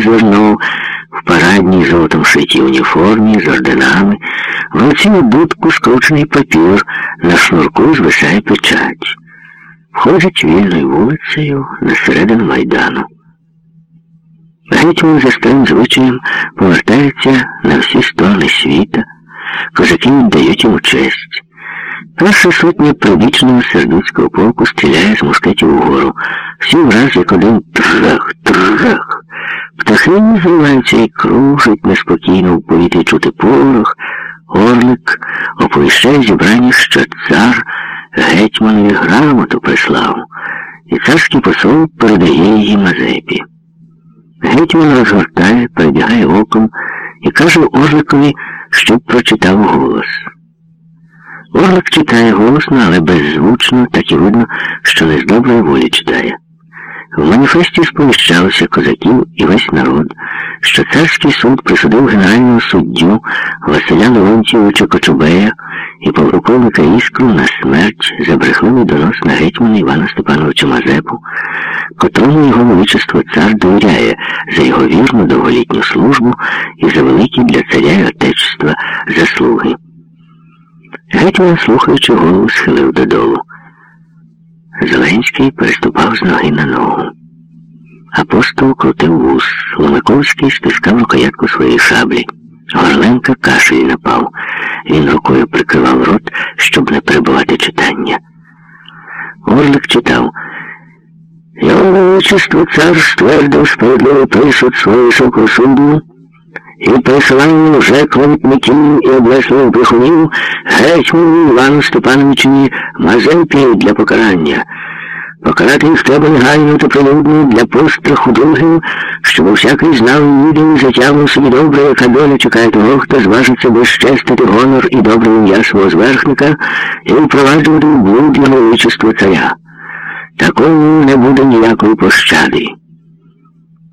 Звернув в парадній золотом шитій уніформі з орденами, в будку скручений папір, на шнурку звисає печать. Входить вільною вулицею на середину майдану. Гетьман за старим звичаєм повертається на всі сторони світа, козаки віддають йому честь. Перша сотня прибічного сердуцького полку стріляє з мушкетів угору. Всі враз, як один трах. Птахи зриваються і кружать неспокійно в повітрі чути порох. Орлик оповіщає зібрання, що цар гетьманові грамоту прислав, і царський посол передає її Мазепі. Гетьман розгортає, перебігає оком і каже Орликові, щоб прочитав голос. Орлик читає голосно, але беззвучно, так і видно, що не з доброї волі читає. В маніфесті сповіщалося козаків і весь народ, що царський суд присудив генерального суддю Василя Леонтьєвича Кочубея і полковника Іскру на смерть за брехливий донос на гетьмана Івана Степановича Мазепу, котрому його величество цар довіряє за його вірну довголітню службу і за великі для царя і отечества заслуги. Гетьман, слухаючи голову, схилив додолу. Зеленський переступав з ноги на ногу. Апостол крутив вус, Ломиковський стискав рукоятку своєї шаблі. Горленка кашель напав. Він рукою прикривав рот, щоб не перебувати читання. Орлик читав. Його величество цар ствердив справедливий присуд високого суду і пересиланням вже клавітників і облесливих брехунів гетьману Івану Степановичеві Мазепі для покарання. Покарати їх треба негайно та прилюдно для постраху другим, щоб всякий знав і відео затягнув собі добре, яка доля чекає того, хто зважиться безчестити гонор і добре ім'я свого зверхника і впроваджувати в блуд його величество царя. Такому не буде ніякої пощади.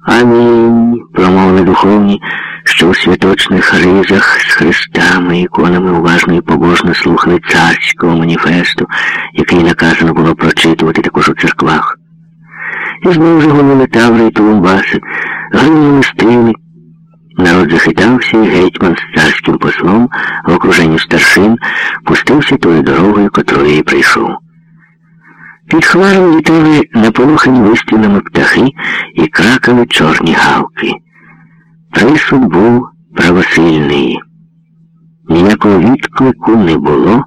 Амінь, промовили духовні, що у святочних ризах з хрестами, іконами уважно і побожно слухали царського маніфесту, який наказано було прочитувати також у церквах. І знову ж гонили таври і тулумбаси, гримнули стріли. Народ захитався, і гетьман з царським послом в окруженні старшин пустився тою дорогою, котрою і прийшов. Під хмарами літали наполохані вистрілами птахи і кракали чорні галки. Присуд був правосильний. Ніякого відклику не було,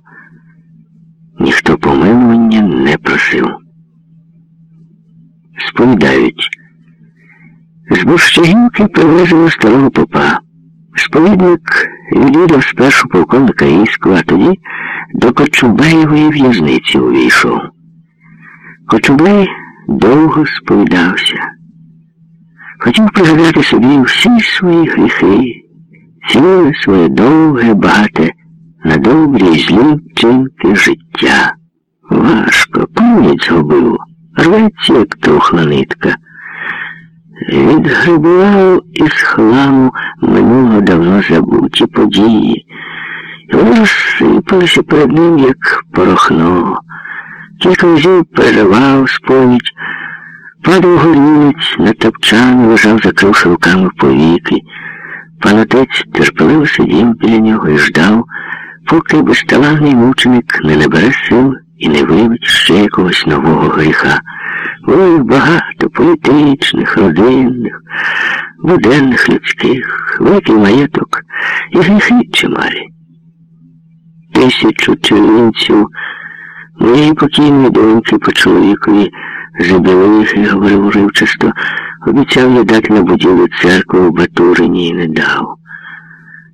ніхто помилування не просив. Сповідають, з Борщагівки привезли старого попа. Сповідник відвідав спершу полковника Іську, а тоді до Кочубеєвої в'язниці увійшов. Кочубей довго сповідався. Хотів пригадати собі всі свої гріхи, ціле своє довге, багате, на добрі й злі вчинки життя. Важко, пам'ять згубив, рветься, як трухла нитка. Відгрибував із хламу минуло давно забуті події. І вони розсипалися перед ним, як порохно. Кілька разів переривав сповідь, падав горілець, на тапчані лежав, закривши руками повіки. Пан отець терпеливо сидів біля нього і ждав, поки безталанний мученик не набере сил і не виявить ще якогось нового гріха. Було їх багато політичних, родинних, буденних людських, великий маєток і гріхи чималі. Тисячу чоловінців Моєї покійної доньки по чоловікові забілих і говорив уривчасто, обіцяв я дати на будівлю церкву в Батурині і не дав.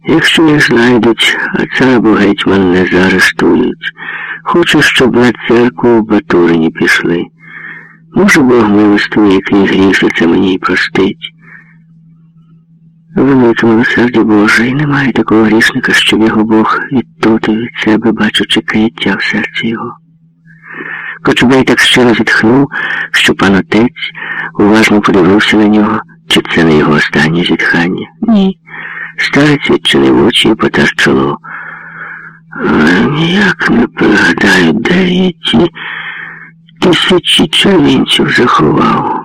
Якщо не знайдуть, а цар або гетьман не заарештують, хочу, щоб на церкву в Батурині пішли. Може, Бог милостивий, який це мені й простить. Велике милосердя Боже, і немає такого грішника, щоб його Бог відтоти від себе, бачучи каяття в серці його. Кочубей так щиро зітхнув, що пан отець уважно подивився на нього, чи це не його останнє зітхання. Ні. Старець відчинив очі і потер чоло. Ніяк не пригадаю, де я ті тисячі чоловінців заховав.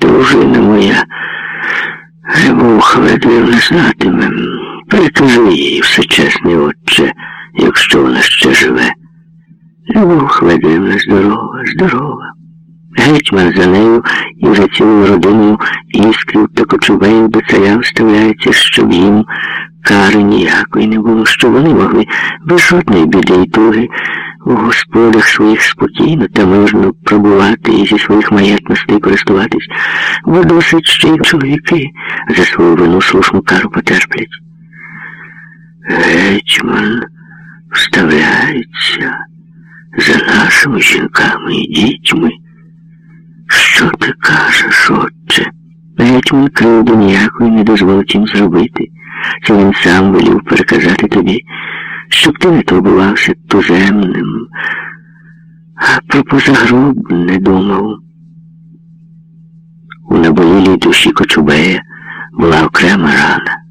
Дружина моя, Любов Хведвівна знатиме. Перекажи їй все чесне, отче, якщо вона ще живе. Любов Хведвівна здорова, здорова. Гетьман за нею і за цілою родиною іскрів та кочубеїв до царя вставляється, щоб їм кари ніякої не було, щоб вони могли без жодної біди й туги у господах своїх спокійно та можна пробувати і зі своїх маєтностей користуватись, бо досить ще й чоловіки за свою вину слушну кару потерплять. Гетьман вставляється за нашими жінками і дітьми. Що ти кажеш, отче? Гетьман кривду ніякої не дозволить їм зробити. Це він сам волів переказати тобі, щоб ти не турбувався туземним, а про позагроб не думав. У наболілій душі Кочубея була окрема рана.